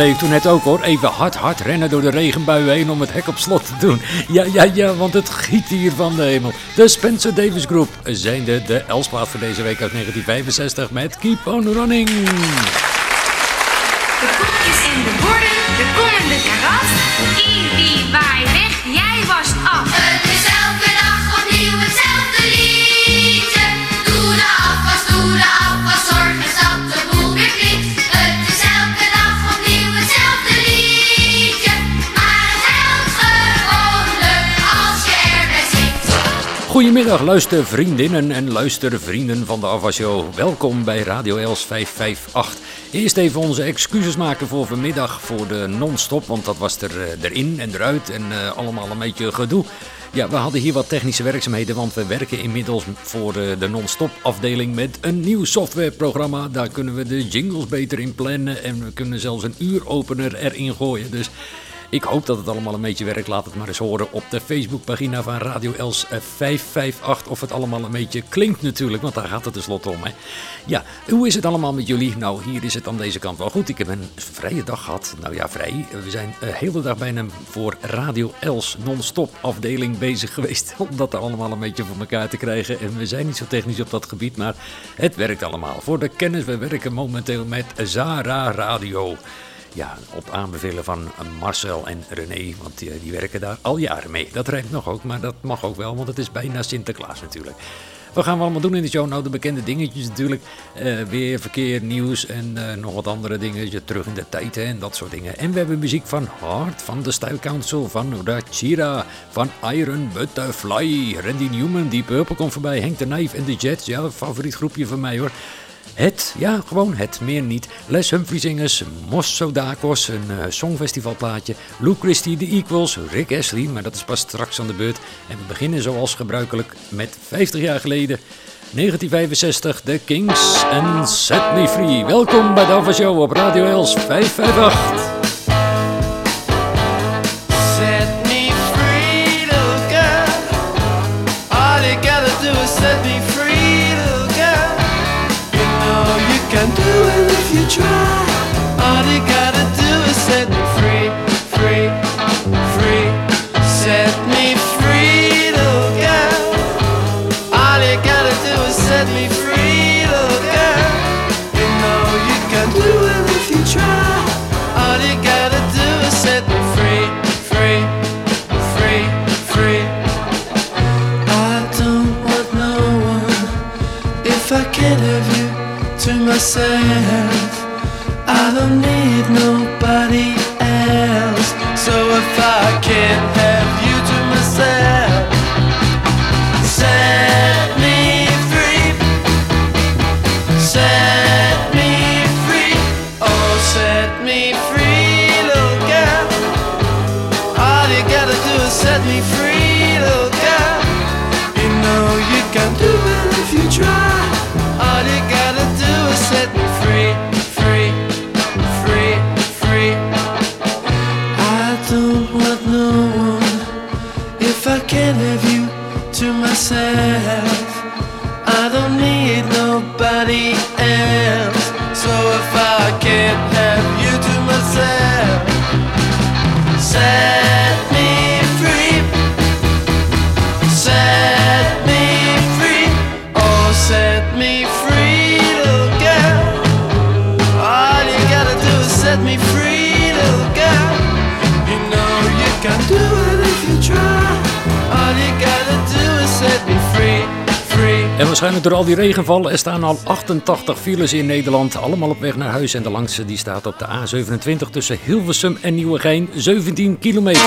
Deed toen net ook hoor. Even hard, hard rennen door de regenbui heen om het hek op slot te doen. Ja, ja, ja, want het giet hier van de hemel. De Spencer Davis Group zijn de, de Elsplaat voor deze week uit 1965 met Keep On Running. Goedemiddag luistervriendinnen en luistervrienden van de Ava Show. Welkom bij Radio Els 558. Eerst even onze excuses maken voor vanmiddag voor de non-stop, want dat was er uh, erin en eruit en uh, allemaal een beetje gedoe. Ja, we hadden hier wat technische werkzaamheden, want we werken inmiddels voor uh, de non-stop afdeling met een nieuw softwareprogramma. Daar kunnen we de jingles beter in plannen en we kunnen zelfs een uuropener erin gooien. Dus ik hoop dat het allemaal een beetje werkt. Laat het maar eens horen op de Facebookpagina van Radio Els 558. Of het allemaal een beetje klinkt natuurlijk, want daar gaat het tenslotte om. Hè. Ja, hoe is het allemaal met jullie? Nou, hier is het aan deze kant wel goed. Ik heb een vrije dag gehad. Nou ja, vrij. We zijn de hele dag bijna voor Radio Els non-stop afdeling bezig geweest. Om dat allemaal een beetje voor elkaar te krijgen. En we zijn niet zo technisch op dat gebied, maar het werkt allemaal. Voor de kennis, we werken momenteel met Zara Radio. Ja, op aanbevelen van Marcel en René, want die, werken daar al jaren mee. Dat rijdt nog ook, maar dat mag ook wel, want het is bijna Sinterklaas natuurlijk. Wat gaan we allemaal doen in de show? Nou, de bekende dingetjes natuurlijk. Uh, weer verkeer, nieuws en uh, nog wat andere dingen. Terug in de tijd hè, en dat soort dingen. En we hebben muziek van Hart, van de Style Council, van Rachira, van Iron Butterfly, Randy Newman, die Purple komt voorbij, Henk de Knife en de Jets. Ja, favoriet groepje van mij hoor. Het, ja, gewoon het, meer niet. Les Humphrey Zingers, Mos Sodakos, een uh, songfestivalplaatje. Lou Christie, The Equals, Rick Astley, maar dat is pas straks aan de beurt. En we beginnen zoals gebruikelijk met 50 jaar geleden. 1965, The Kings en Set Me Free. Welkom bij de Show op Radio Els 558. myself. I don't waarschijnlijk door al die regenval. Er staan al 88 files in Nederland, allemaal op weg naar huis. En de langste die staat op de A27 tussen Hilversum en Nieuwegein, 17 kilometer.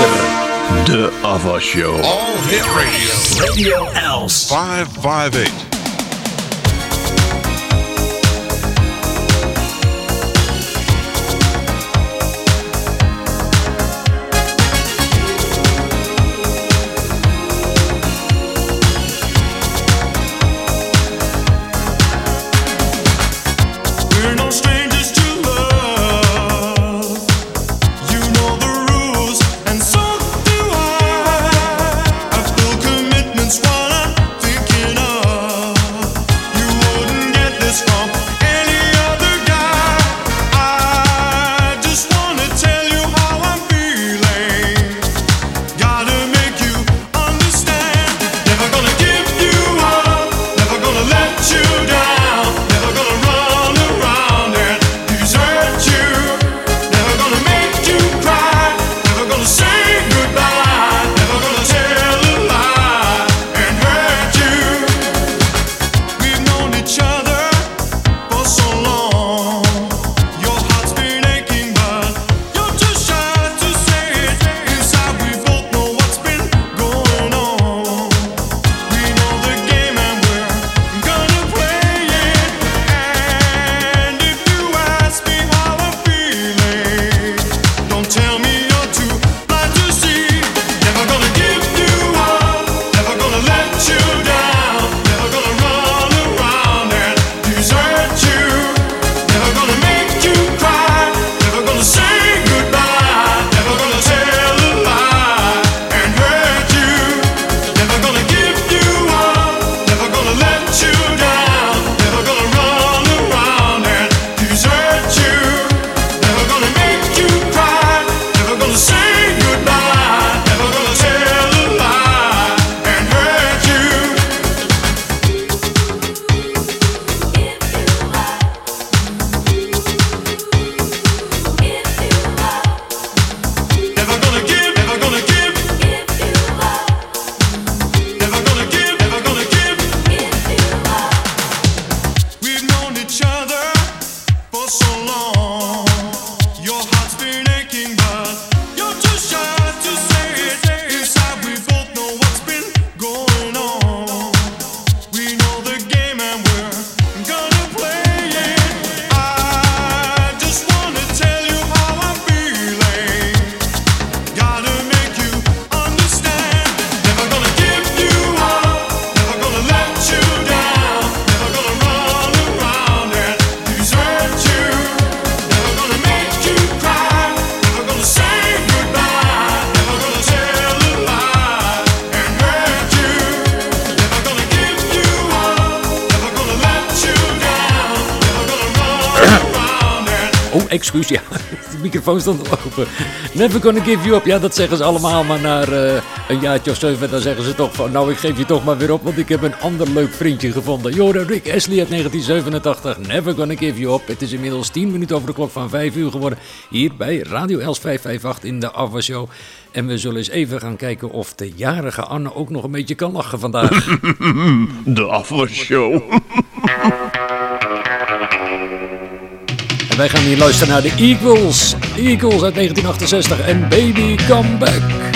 De Ava Show. All hit radio. Radio Els. 558. Excuus, ja. De microfoon stond open. Never gonna give you up. Ja, dat zeggen ze allemaal, maar na eh, een jaartje of zeven, dan zeggen ze toch van, nou, ik geef je toch maar weer op, want ik heb een ander leuk vriendje gevonden. Jorden Rick Astley uit 1987. Never gonna give you up. Het is inmiddels 10 minuten over de klok van 5 uur geworden. Hier bij Radio Els 558 in de Ava Show. En we zullen eens even gaan kijken of de jarige Anne ook nog een beetje kan lachen vandaag. De afwasshow. Wij gaan hier luisteren naar de Eagles. Eagles uit 1968 en Baby Come Back.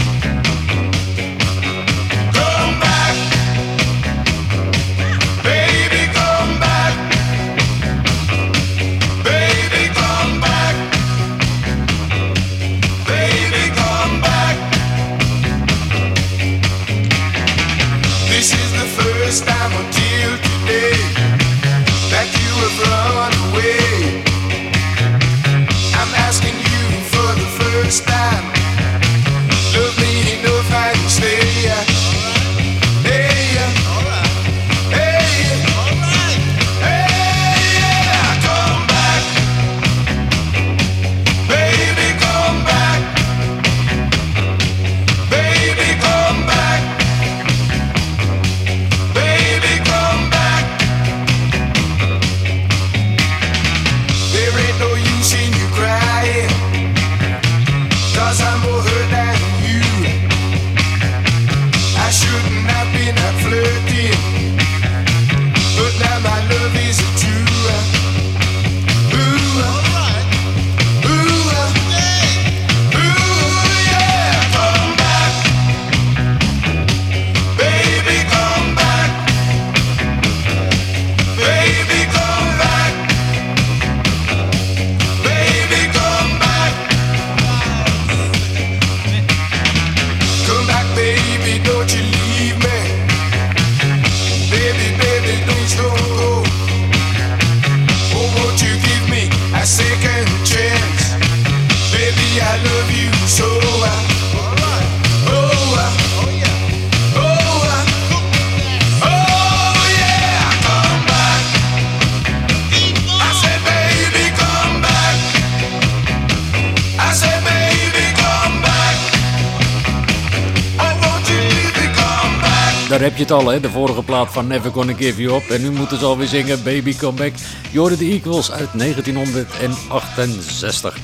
De vorige plaat van Never Gonna Give You Up. En nu moeten ze alweer zingen Baby Come Back. Je hoorde de Eagles uit 1968.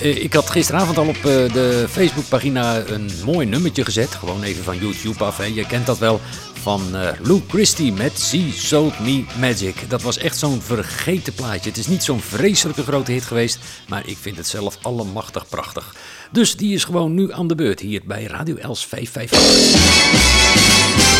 Eh, Ik had gisteravond al op eh, de Facebookpagina een mooi nummertje gezet. Gewoon even van YouTube af, hè. Je kent dat wel. Van eh, Lou Christie met She Sold Me Magic. Dat was echt zo'n vergeten plaatje. Het is niet zo'n vreselijke grote hit geweest. Maar ik vind het zelf allemachtig prachtig. Dus die is gewoon nu aan de beurt hier bij Radio Els 558.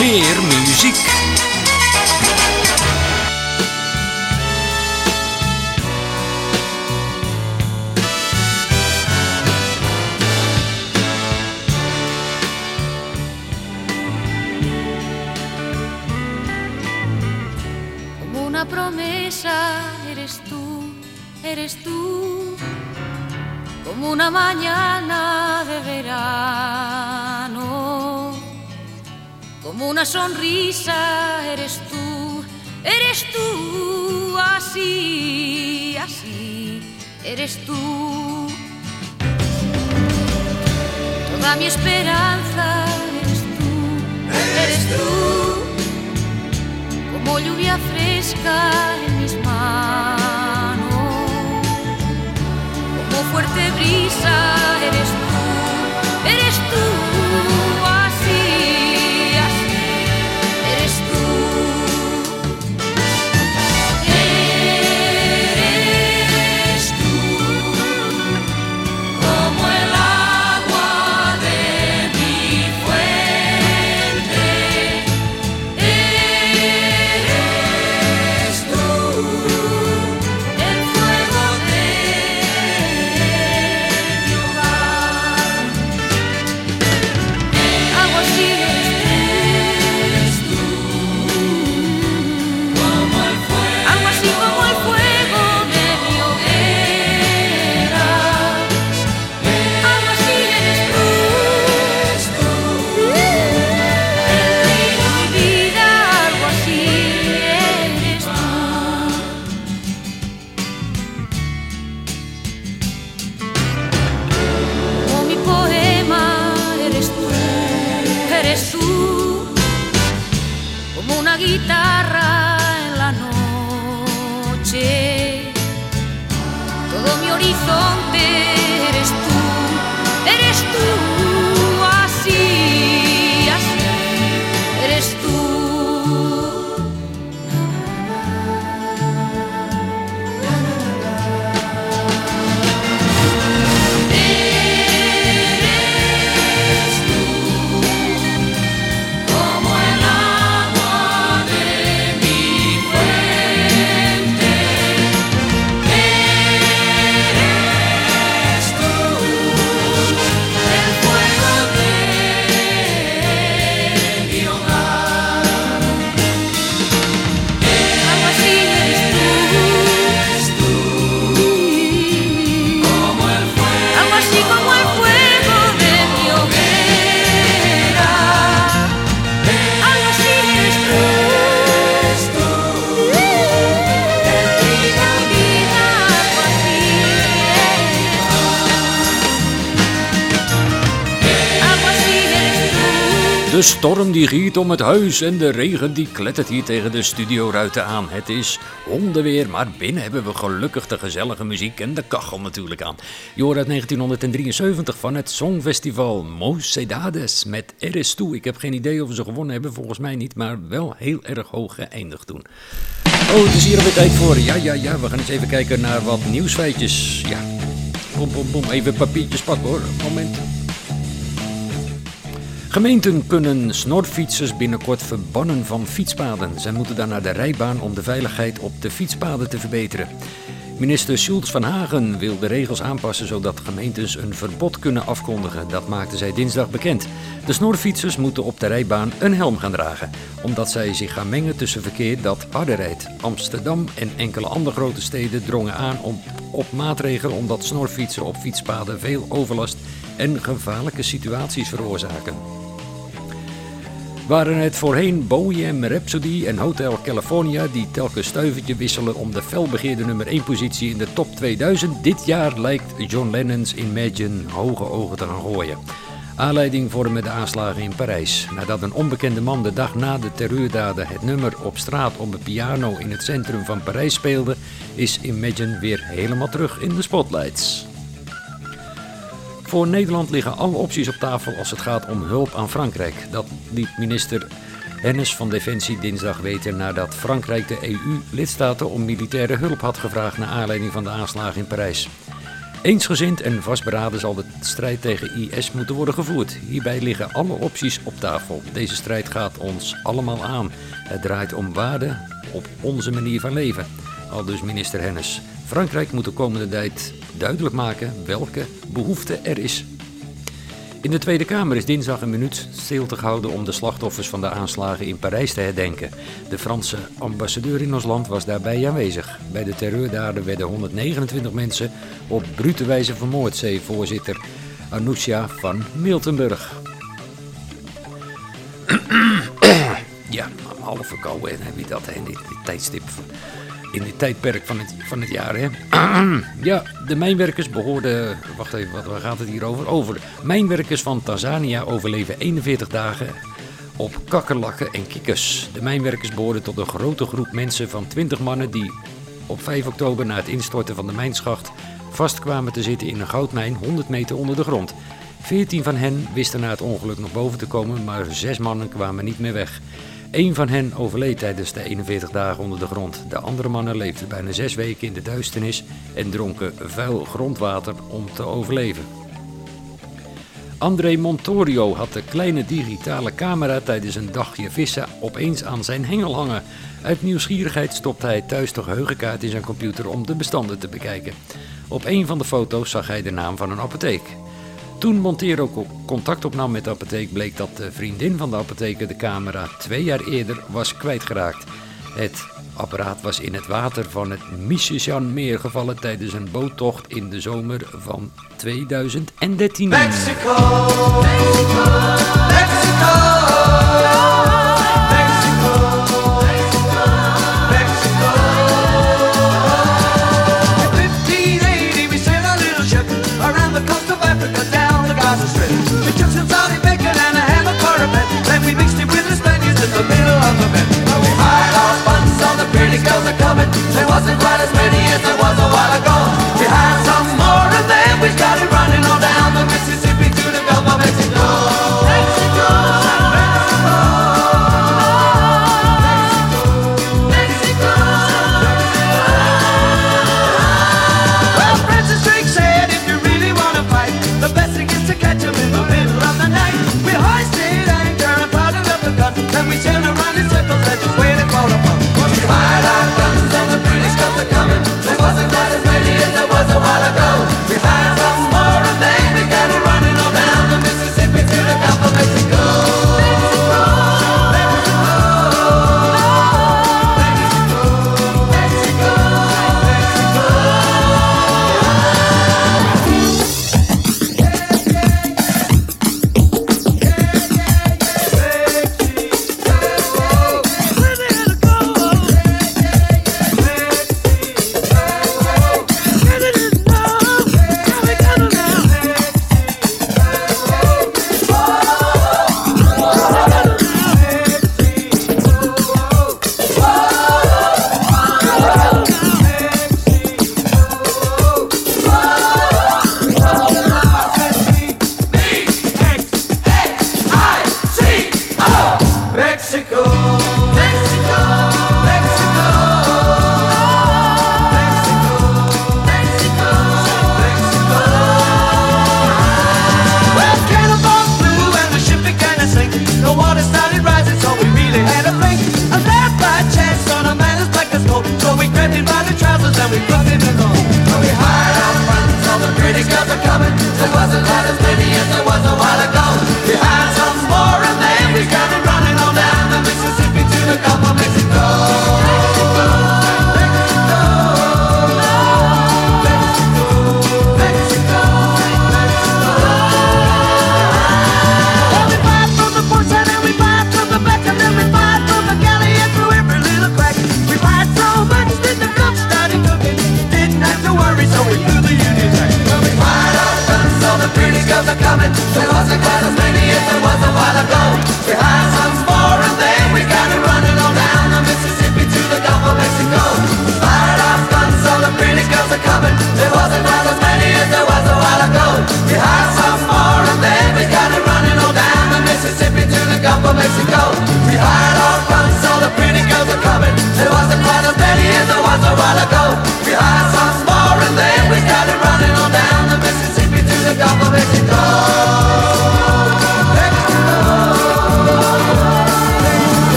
Meer. Como una promesa eres tú, eres tú. Como una mañana Una sonrisa eres tú, eres tú. Así, así, eres tú. Toda mi esperanza eres tú, eres tú como lluvia fresca en mis manos, como fuerte brisa eres tú, eres tú, guitarra en la noche. De storm die giet om het huis en de regen die klettert hier tegen de studioruiten aan. Het is hondenweer, maar binnen hebben we gelukkig de gezellige muziek en de kachel natuurlijk aan. Je hoort uit 1973 van het Songfestival Mocedades met Eres Toe. Ik heb geen idee of ze gewonnen hebben, volgens mij niet, maar wel heel erg hoog geëindigd toen. Oh, het is hier alweer tijd voor. Ja, ja, ja, we gaan eens even kijken naar wat nieuwsfeitjes. Ja, bom, bom, bom, even papiertjes pakken hoor. Moment. Gemeenten kunnen snorfietsers binnenkort verbannen van fietspaden. Zij moeten dan naar de rijbaan om de veiligheid op de fietspaden te verbeteren. Minister Schultz van Hagen wil de regels aanpassen zodat gemeentes een verbod kunnen afkondigen. Dat maakte zij dinsdag bekend. De snorfietsers moeten op de rijbaan een helm gaan dragen, omdat zij zich gaan mengen tussen verkeer dat harder. Amsterdam en enkele andere grote steden drongen aan om, op maatregelen omdat snorfietsen op fietspaden veel overlast en gevaarlijke situaties veroorzaken. Waren het voorheen Bohem Rhapsody en Hotel California die telkens stuivertje wisselen om de felbegeerde nummer 1 positie in de top 2000? Dit jaar lijkt John Lennon's Imagine hoge ogen te gaan gooien. Aanleiding vormen de aanslagen in Parijs. Nadat een onbekende man de dag na de terreurdaden het nummer op straat op een piano in het centrum van Parijs speelde, is Imagine weer helemaal terug in de spotlights. Voor Nederland liggen alle opties op tafel als het gaat om hulp aan Frankrijk. Dat liet minister Hennis van Defensie dinsdag weten nadat Frankrijk de EU-lidstaten om militaire hulp had gevraagd naar aanleiding van de aanslagen in Parijs. Eensgezind en vastberaden zal de strijd tegen IS moeten worden gevoerd. Hierbij liggen alle opties op tafel. Deze strijd gaat ons allemaal aan. Het draait om waarden op onze manier van leven. Al dus minister Hennis. Frankrijk moet de komende tijd duidelijk maken welke behoefte er is. In de Tweede Kamer is dinsdag een minuut stilte gehouden om de slachtoffers van de aanslagen in Parijs te herdenken. De Franse ambassadeur in ons land was daarbij aanwezig. Bij de terreurdaden werden 129 mensen op brute wijze vermoord, zei voorzitter Anoushia van Miltenburg. ja, half verkouden en heb je dat in dit tijdstip. In dit tijdperk van het, van het jaar, hè? ja, de mijnwerkers behoorden. Wacht even, wat, waar gaat het hier over? Over. Mijnwerkers van Tanzania overleven 41 dagen op kakkerlakken en kikkers. De mijnwerkers behoorden tot een grote groep mensen van 20 mannen die op 5 oktober na het instorten van de mijnschacht vastkwamen te zitten in een goudmijn 100 meter onder de grond. 14 van hen wisten na het ongeluk nog boven te komen, maar zes mannen kwamen niet meer weg. Eén van hen overleed tijdens de 41 dagen onder de grond. De andere mannen leefden bijna zes weken in de duisternis en dronken vuil grondwater om te overleven. André Montorio had de kleine digitale camera tijdens een dagje vissen opeens aan zijn hengel hangen. Uit nieuwsgierigheid stopte hij thuis de geheugenkaart in zijn computer om de bestanden te bekijken. Op een van de foto's zag hij de naam van een apotheek. Toen Montero co- contact opnam met de apotheek, bleek dat de vriendin van de apotheker de camera twee jaar eerder was kwijtgeraakt. Het apparaat was in het water van het Missisjan-meer gevallen tijdens een boottocht in de zomer van 2013. Mexico, Mexico, Mexico, Mexico,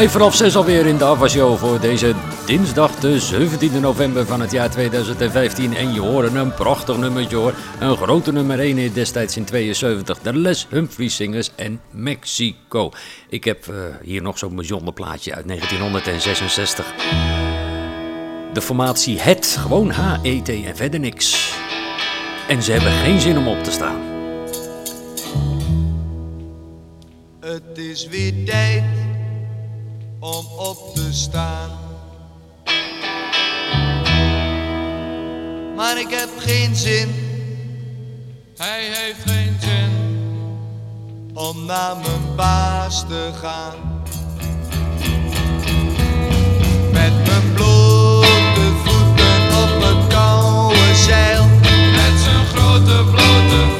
Vijf voor half zes alweer in de voor deze dinsdag de 17e november van het jaar 2015. En je hoort een prachtig nummertje hoor. Een grote nummer 1 in destijds in 72. De Les Humphries Singers en Mexico. Ik heb eh, hier nog zo'n bijzonder plaatje uit 1966. De formatie Het, gewoon H-E-T en verder niks. En ze hebben geen zin om op te staan. Het is weer tijd om op te staan. Maar ik heb geen zin. Hij heeft geen zin. Om naar mijn baas te gaan. Met mijn blote voeten op het koude zeil. Met zijn grote blote voeten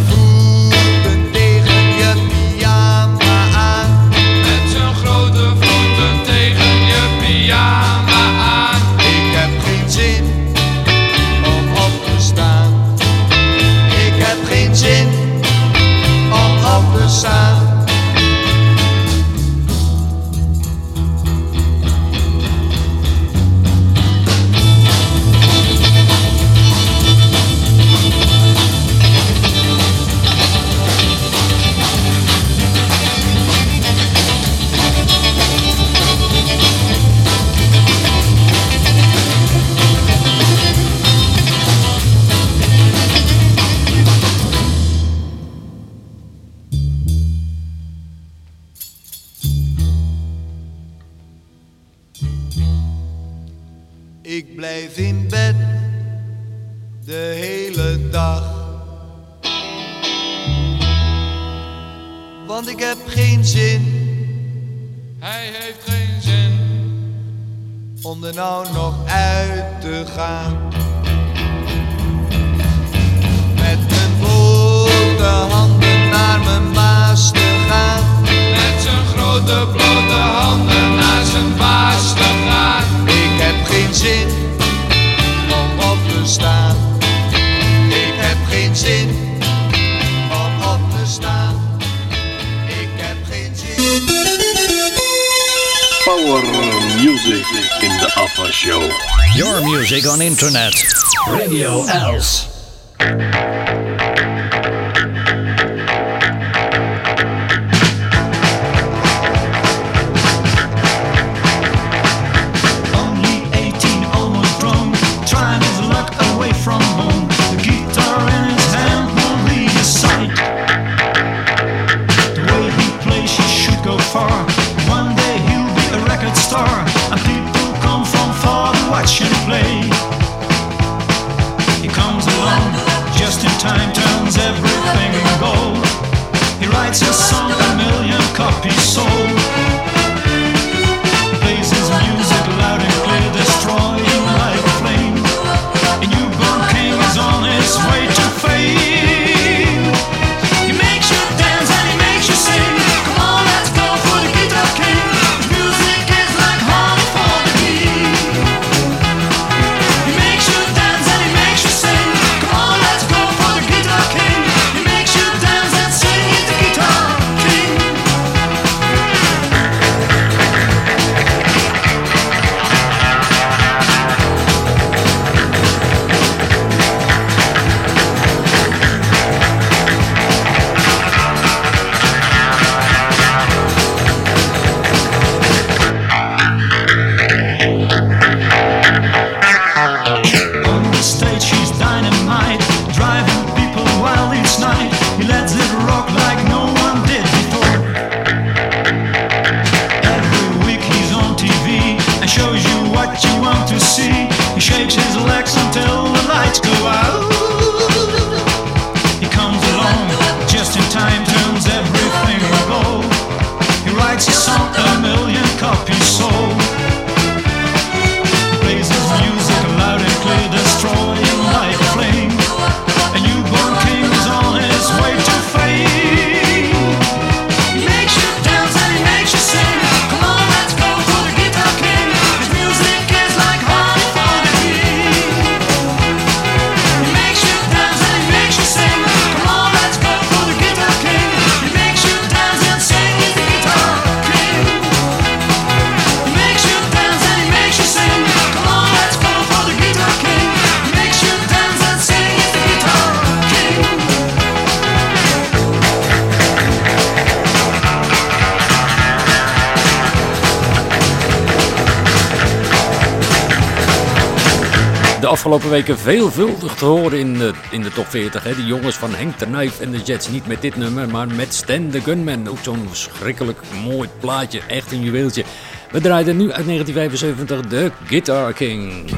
afgelopen weken veelvuldig te horen in de, in de top 40. Hè. De jongens van Henk de Knife en de Jets. Niet met dit nummer, maar met Stan the Gunman. Ook zo'n verschrikkelijk mooi plaatje. Echt een juweeltje. We draaiden nu uit 1975 de Guitar King.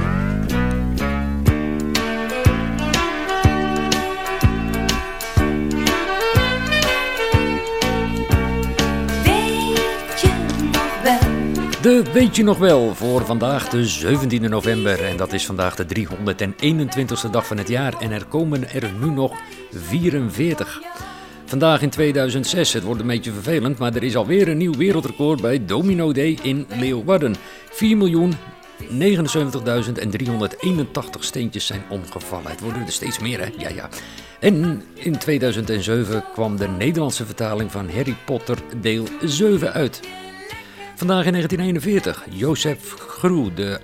De weet je nog wel voor vandaag de 17e november. En dat is vandaag de 321ste dag van het jaar. En er komen er nu nog 44. Vandaag in 2006, het wordt een beetje vervelend, maar er is alweer een nieuw wereldrecord bij Domino Day in Leeuwarden. 4 79.381 steentjes zijn omgevallen. Het worden er steeds meer, hè? Ja, ja. En in 2007 kwam de Nederlandse vertaling van Harry Potter deel 7 uit. Vandaag in 1941, Joseph Grue, de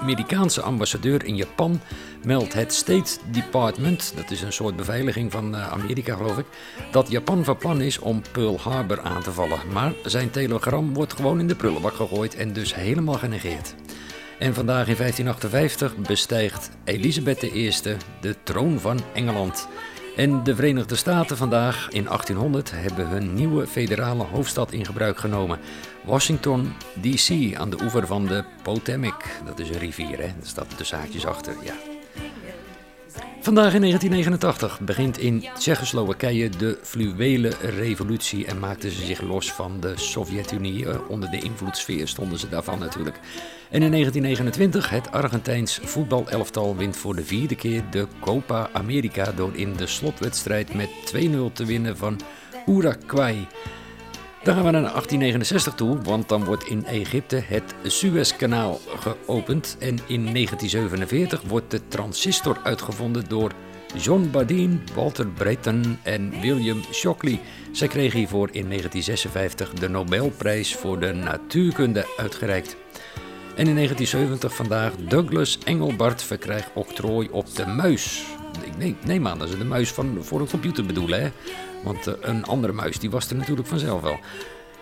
Amerikaanse ambassadeur in Japan, meldt het State Department, dat is een soort beveiliging van eh, Amerika geloof ik, dat Japan van plan is om Pearl Harbor aan te vallen. Maar zijn telegram wordt gewoon in de prullenbak gegooid en dus helemaal genegeerd. En vandaag in 1558 bestijgt Elisabeth I de troon van Engeland. En de Verenigde Staten vandaag in 1800 hebben hun nieuwe federale hoofdstad in gebruik genomen. Washington DC aan de oever van de Potomac. Dat is een rivier, hè? Daar staat de zaakjes achter, ja. Vandaag in 1989 begint in Tsjechoslowakije de fluwele revolutie en maakten ze zich los van de Sovjet-Unie. Eh, Onder de invloedssfeer stonden ze daarvan natuurlijk. En in 1929 het Argentijns voetbalelftal wint voor de vierde keer de Copa America door in de slotwedstrijd met 2-0 te winnen van Uruguay. Dan gaan we naar 1869 toe, want dan wordt in Egypte het Suezkanaal geopend. En in 1947 wordt de transistor uitgevonden door John Bardeen, Walter Brayton en William Shockley. Zij kregen hiervoor in 1956 de Nobelprijs voor de natuurkunde uitgereikt. En in 1970 vandaag Douglas Engelbart verkrijgt octrooi op de muis. Ik neem, neem aan dat ze de muis van, voor een computer bedoelen, hè? Want eh, een andere muis die was er natuurlijk vanzelf wel.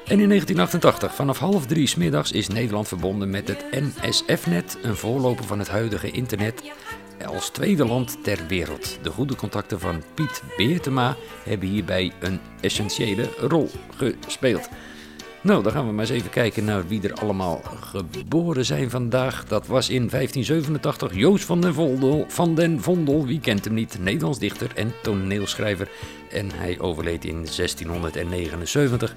En in 1988, vanaf half drie 's middags, is Nederland verbonden met het NSF-net, een voorloper van het huidige internet, als tweede land ter wereld. De goede contacten van Piet Beertema hebben hierbij een essentiële rol gespeeld. Nou, dan gaan we maar eens even kijken naar wie er allemaal geboren zijn vandaag. Dat was in 1587 Joost van den Vondel. Van den Vondel, wie kent hem niet? Nederlands dichter en toneelschrijver. En hij overleed in 1679.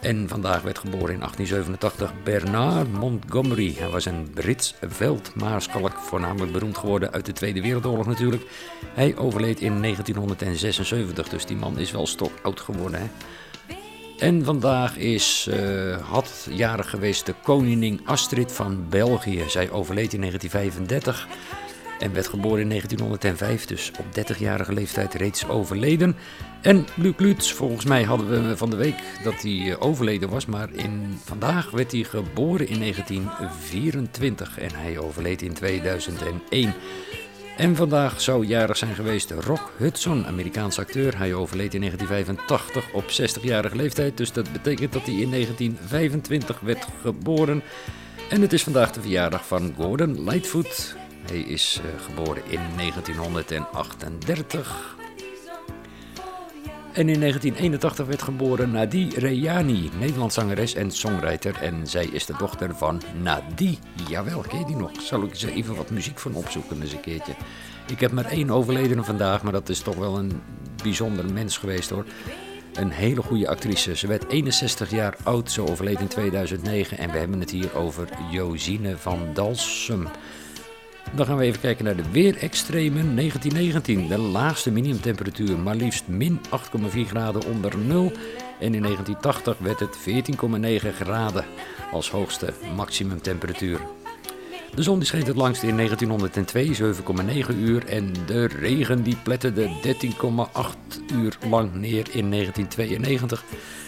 En vandaag werd geboren in 1887 Bernard Montgomery. Hij was een Brits veldmaarschalk, voornamelijk beroemd geworden uit de Tweede Wereldoorlog natuurlijk. Hij overleed in 1976, dus die man is wel stok oud geworden. Hè? En vandaag is, eh, had jarig geweest de koningin Astrid van België. Zij overleed in 1935 en werd geboren in 1905, dus op 30-jarige leeftijd reeds overleden. En Luc Lutz, volgens mij hadden we van de week dat hij eh, overleden was, maar in, vandaag werd hij geboren in 1924 en hij overleed in 2001. En vandaag zou jarig zijn geweest Rock Hudson, Amerikaans acteur. Hij overleed in 1985 op 60-jarige leeftijd, dus dat betekent dat hij in 1925 werd geboren. En het is vandaag de verjaardag van Gordon Lightfoot. Hij is eh, geboren in 1938. En in 1981 werd geboren Nadi Rejani, Nederlands zangeres en songwriter. En zij is de dochter van Nadi. Jawel, ken je die nog? Zal ik eens even wat muziek van opzoeken eens een keertje. Ik heb maar één overledene vandaag, maar dat is toch wel een bijzonder mens geweest hoor. Een hele goede actrice. Ze werd 61 jaar oud, zo overleed in 2009. En we hebben het hier over Josine van Dalsum. Dan gaan we even kijken naar de weerextremen 1919. De laagste minimumtemperatuur maar liefst min 8,4 graden onder nul. En in 1980 werd het 14,9 graden als hoogste maximumtemperatuur. De zon die scheen het langst in 1902, 7,9 uur. En de regen die pletterde 13,8 uur lang neer in 1992.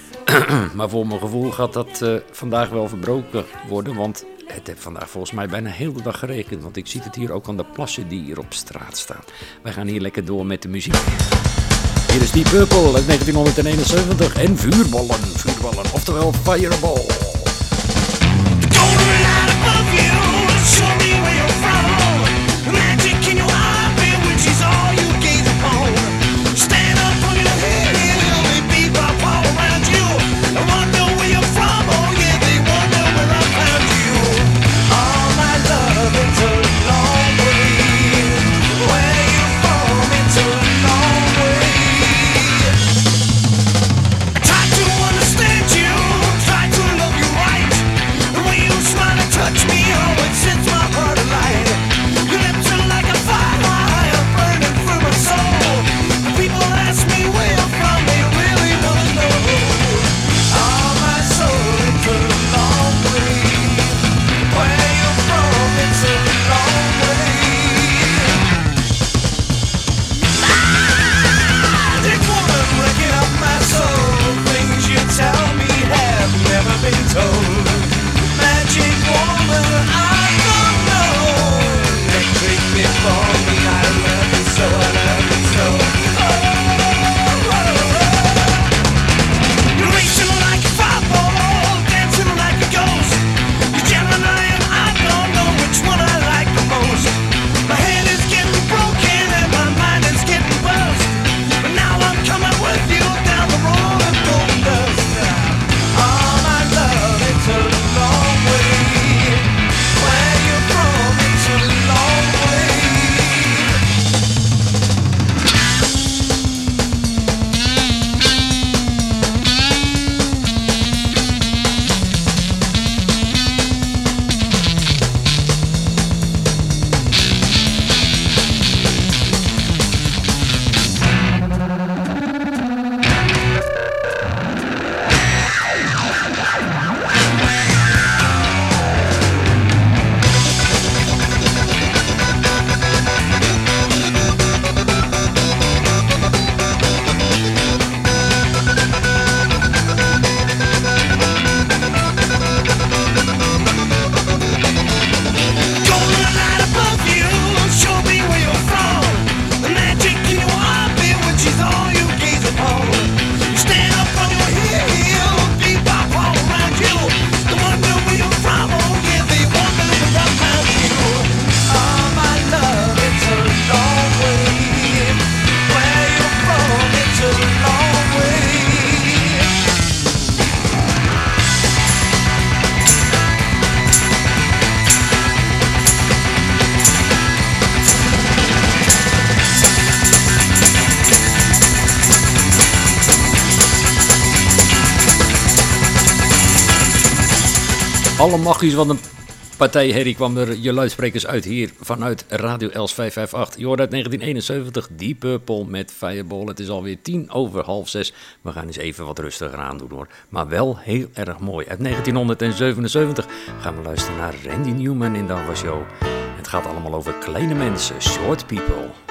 maar voor mijn gevoel gaat dat eh, vandaag wel verbroken worden. Want het heeft vandaag volgens mij bijna heel de dag gerekend. Want ik zie het hier ook aan de plassen die hier op straat staan. Wij gaan hier lekker door met de muziek. Hier is Deep Purple uit 1971 en vuurballen, vuurballen, oftewel Fireball. Magisch van een partij herrie kwam er je luidsprekers uit hier vanuit Radio Els 558. Je hoort uit 1971 Deep Purple met Fireball. Het is alweer tien over half zes. We gaan eens even wat rustiger aan doen hoor. Maar wel heel erg mooi. Uit 1977 gaan we luisteren naar Randy Newman in de Show. Het gaat allemaal over kleine mensen, short people.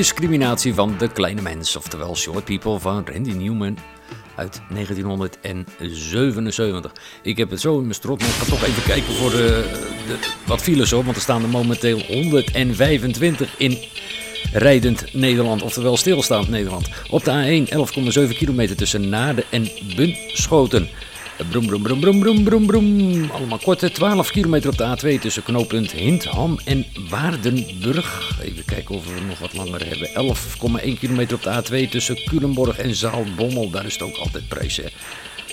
Discriminatie van de kleine mens, oftewel Short People van Randy Newman uit 1977. Ik heb het zo in mijn strot, maar ik ga toch even kijken voor de, de, wat files hoor, want er staan er momenteel 125 in rijdend Nederland, oftewel stilstaand Nederland. Op de A1 11,7 kilometer tussen Naarden en Bunschoten. Brom, brom, brom, brom, brom, brom, brom. Allemaal korte 12 kilometer op de A2 tussen knooppunt Hindham en Waardenburg. Even kijken of we nog wat langer hebben. 11,1 kilometer op de A2 tussen Culemborg en Zaalbommel. Daar is het ook altijd prijs, hè.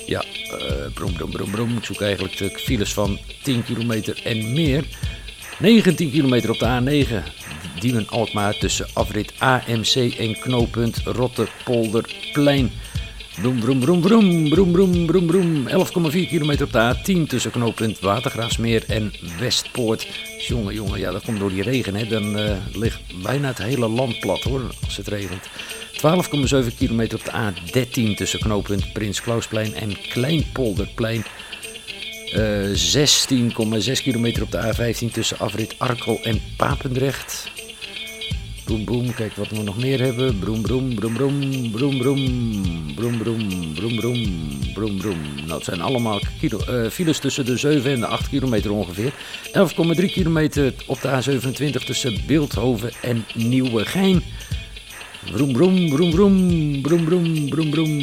Ja, eh brom, brom, brom. Ik zoek eigenlijk de files van 10 kilometer en meer. 19 kilometer op de A9. Diemen-Alkmaar tussen afrit AMC en knooppunt Rottepolderplein. Broem, broem, broem, broem, broem, broem, broem, broem. 11,4 kilometer op de A10 tussen knooppunt Watergraafsmeer en Westpoort. Jongen, jongen, ja, dat komt door die regen, hè. Dan eh, ligt bijna het hele land plat, hoor, als het regent. 12,7 kilometer op de A13 tussen knooppunt Prins Klausplein en Kleinpolderplein. Eh 16,6 kilometer op de A15 tussen afrit Arkel en Papendrecht. Boem, boem, kijk wat we nog meer hebben. Broem, broem, broem, broem, broem, broem, broem, broem, broem, broem, broem, broem. Nou, zijn allemaal kilo, eh, files tussen de 7 en de 8 kilometer ongeveer. 11,3 kilometer op de A27 tussen Beeldhoven en Nieuwegein. Broem, broem, broem, broem, broem, broem, broem.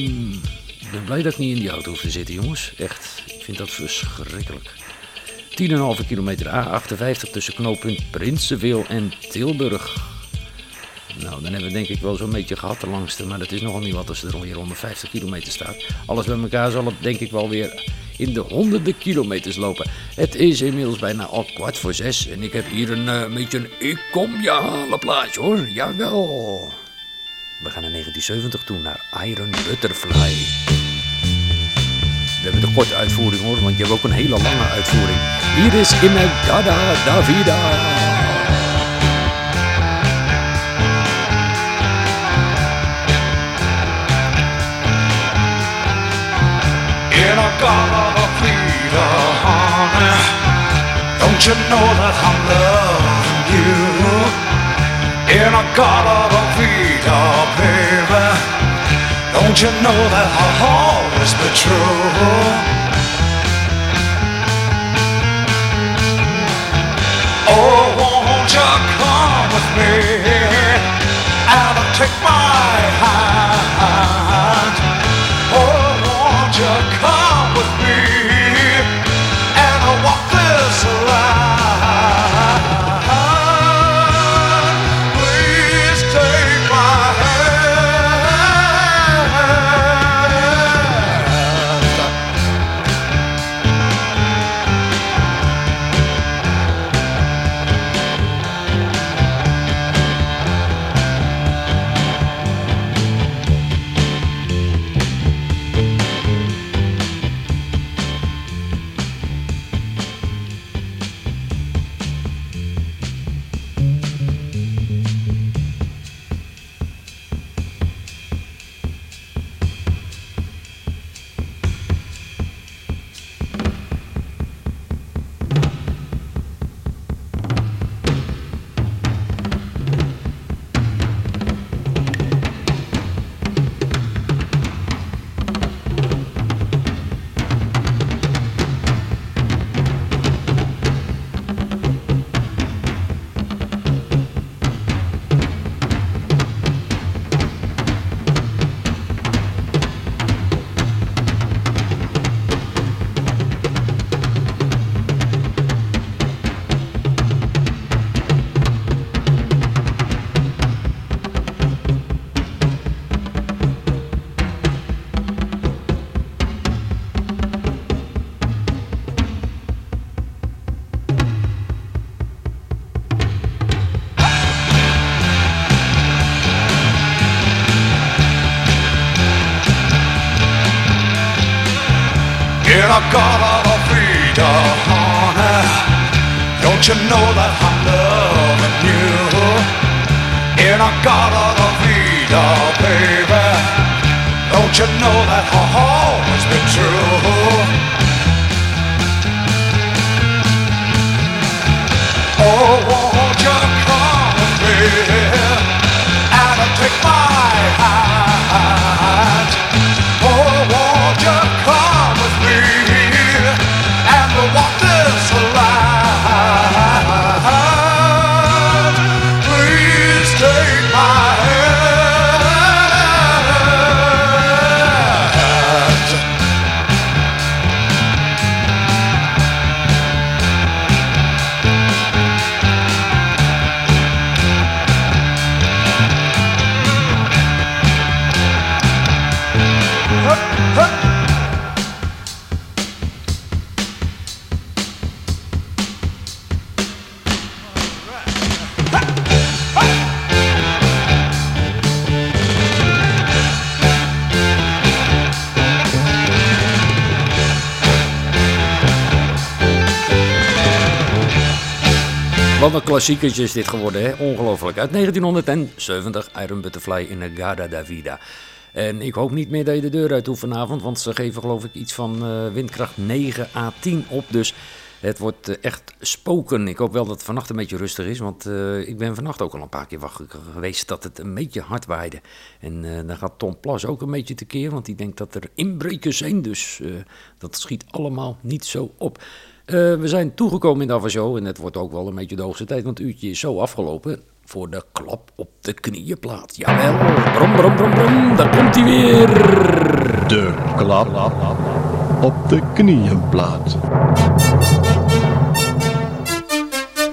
Ik ben blij dat ik niet in die auto hoef te zitten, jongens. Echt, ik vind dat verschrikkelijk. 10,5 kilometer A58 tussen knooppunt Prinsenveel en Tilburg. Nou, dan hebben we denk ik wel zo'n beetje gehad de langste, maar dat is nogal niet wat als er alweer 150 kilometer staat. Alles bij elkaar zal het denk ik wel weer in de honderden kilometers lopen. Het is inmiddels bijna al kwart voor zes en ik heb hier een eh, beetje een ik kom je halen plaatje hoor. Jawel. We gaan naar 1970 toe, naar Iron Butterfly. We hebben de korte uitvoering hoor, want je hebt ook een hele lange uitvoering. Hier is Inagada Davida. In a garden of freedom, honey. Don't you know that I'm loving you? In a garden of freedom, baby. Don't you know that I'll always be true? Oh, won't you come with me and take my hand? Klassiekertje is dit geworden, hè? Ongelooflijk. Uit 1970, Iron Butterfly in a Garda da Vida. En ik hoop niet meer dat je de deur uit hoeft vanavond, want ze geven geloof ik iets van eh, windkracht 9 à 10 op. Dus het wordt eh, echt spoken. Ik hoop wel dat het vannacht een beetje rustig is, want eh, ik ben vannacht ook al een paar keer geweest dat het een beetje hard waaide. En dan gaat Tom Plas ook een beetje tekeer, want die denkt dat er inbrekers zijn. Dus dat schiet allemaal niet zo op. Eh, we zijn toegekomen in de Avashow en het wordt ook wel een beetje de hoogste tijd, want het uurtje is zo afgelopen voor de klap op de knieënplaat. Jawel, brom, brom, brom, brom, daar komt hij weer. De klap op de knieënplaat.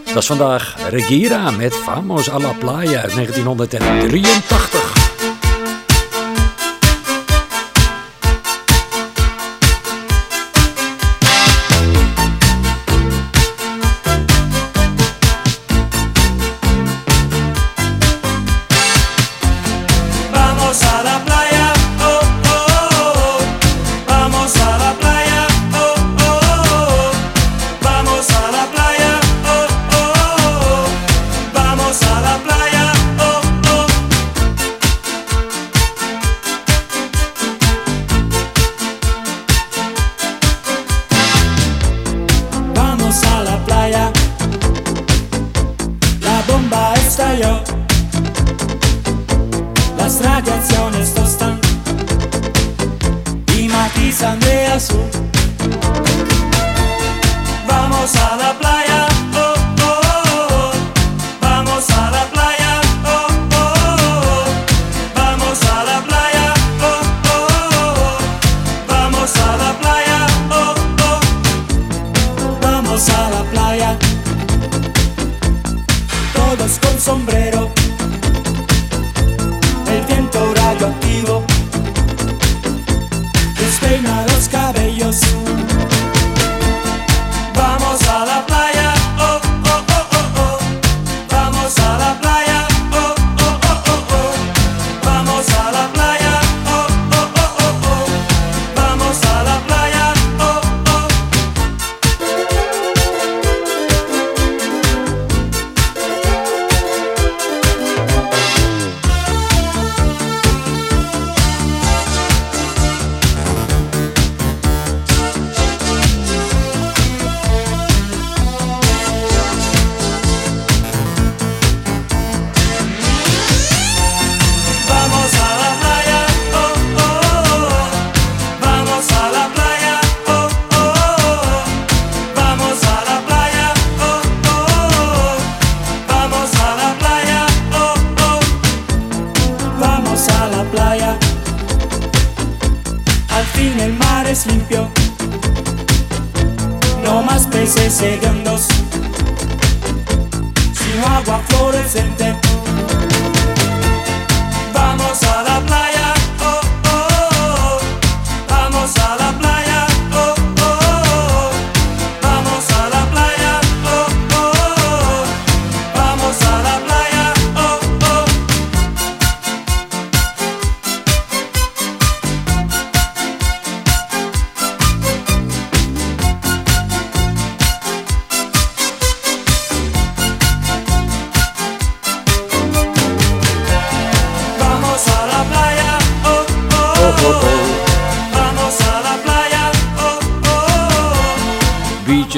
Dat is vandaag Regira met Vamos a la Playa uit 1983. Con sombrero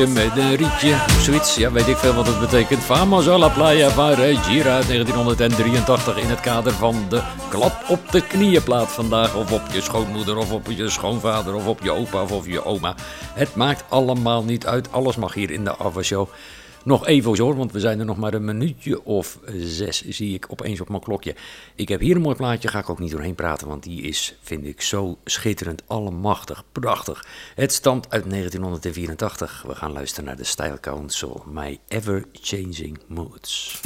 met een rietje, zoiets. Ja, weet ik veel wat het betekent. Vamos a la playa van Gira uit 1983 in het kader van de klap op de knieënplaat vandaag. Of op je schoonmoeder, of op je schoonvader, of op je opa, of op je oma. Het maakt allemaal niet uit. Alles mag hier in de Ava Show. Nog even hoor, want we zijn er nog maar een minuutje of zes, zie ik opeens op mijn klokje. Ik heb hier een mooi plaatje, ga ik ook niet doorheen praten, want die is, vind ik, zo schitterend, allemachtig, prachtig. Het stamt uit 1984. We gaan luisteren naar de Style Council, My Ever Changing Moods.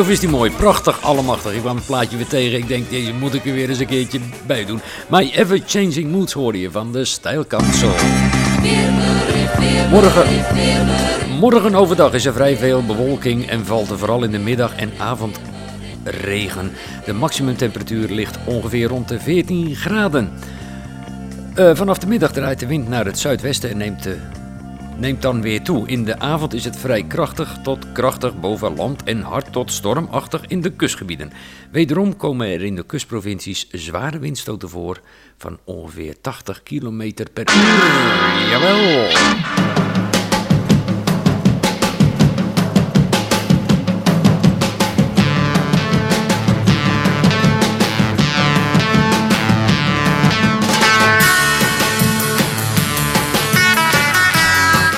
Of is die mooi? Prachtig, allemachtig. Ik kwam het plaatje weer tegen. Ik denk, deze moet ik er weer eens een keertje bij doen. My Ever Changing Moods hoorde je van de Council. Morgen, morgen overdag is er vrij veel bewolking en valt er vooral in de middag en avond regen. De maximumtemperatuur ligt ongeveer rond de 14 graden. Eh, vanaf de middag draait de wind naar het zuidwesten en neemt de neemt dan weer toe. In de avond is het vrij krachtig tot krachtig boven land en hard tot stormachtig in de kustgebieden. Wederom komen er in de kustprovincies zware windstoten voor van ongeveer 80 km per uur. Jawel!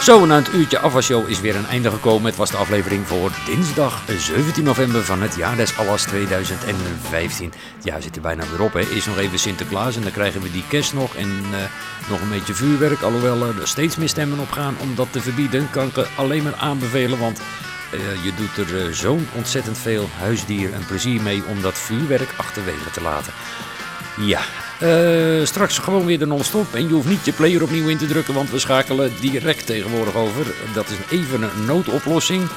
Zo, na het uurtje afwasshow is weer een einde gekomen. Het was de aflevering voor dinsdag 17 november van het jaar des Allas 2015. Het jaar zit er bijna weer op, hè. Is nog even Sinterklaas en dan krijgen we die kerst nog en eh, nog een beetje vuurwerk. Alhoewel er steeds meer stemmen op gaan om dat te verbieden, kan ik alleen maar aanbevelen, want... eh, je doet er eh, zo'n ontzettend veel huisdier en plezier mee om dat vuurwerk achterwege te laten. Ja, eh, straks gewoon weer de non-stop. En je hoeft niet je player opnieuw in te drukken, want we schakelen direct tegenwoordig over. Dat is even een noodoplossing.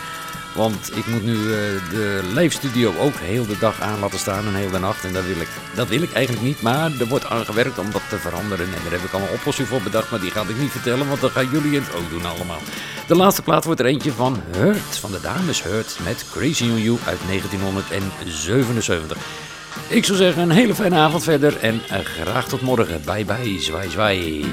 Want ik moet nu eh, de live studio ook heel de dag aan laten staan en heel de nacht. En dat wil, ik, dat wil ik eigenlijk niet, maar er wordt aan gewerkt om dat te veranderen. En daar heb ik al een oplossing voor bedacht, maar die ga ik niet vertellen, want dan gaan jullie het ook doen allemaal. De laatste plaat wordt er eentje van Hurt, van de dames Hurt, met Crazy on You uit 1977. Ik zou zeggen, een hele fijne avond verder en eh, graag tot morgen. Bye bye, zwaai zwaai.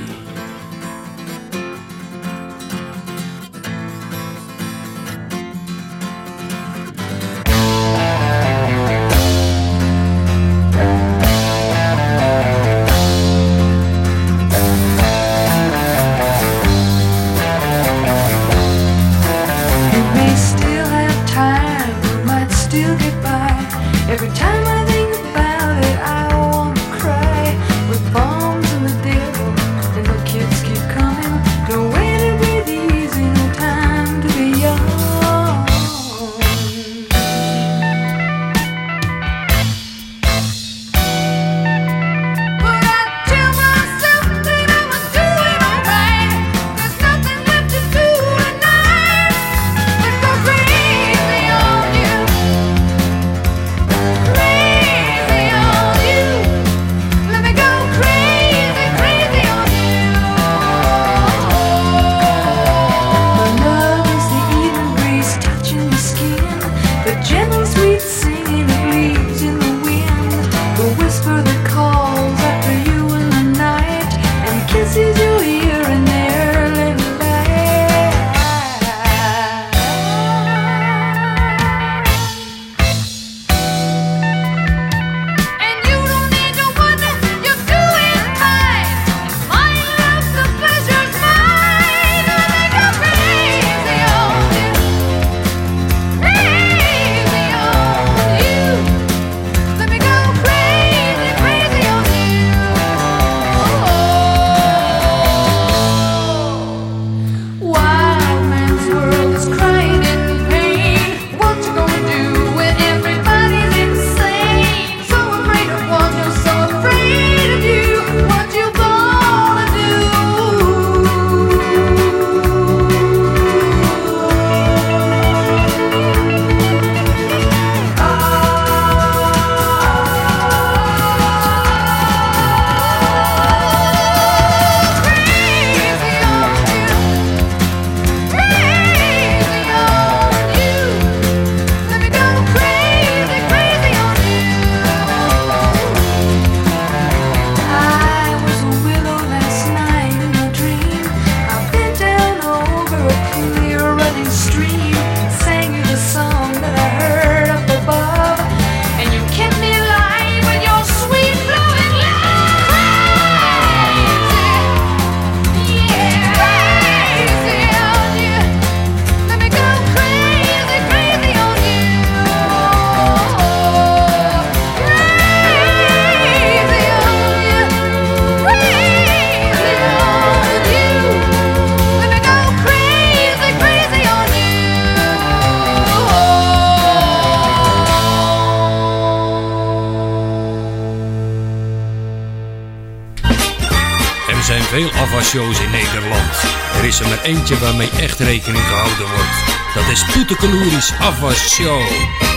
In Nederland. Er is er maar eentje waarmee echt rekening gehouden wordt. Dat is Poetekeloeris Afwasshow.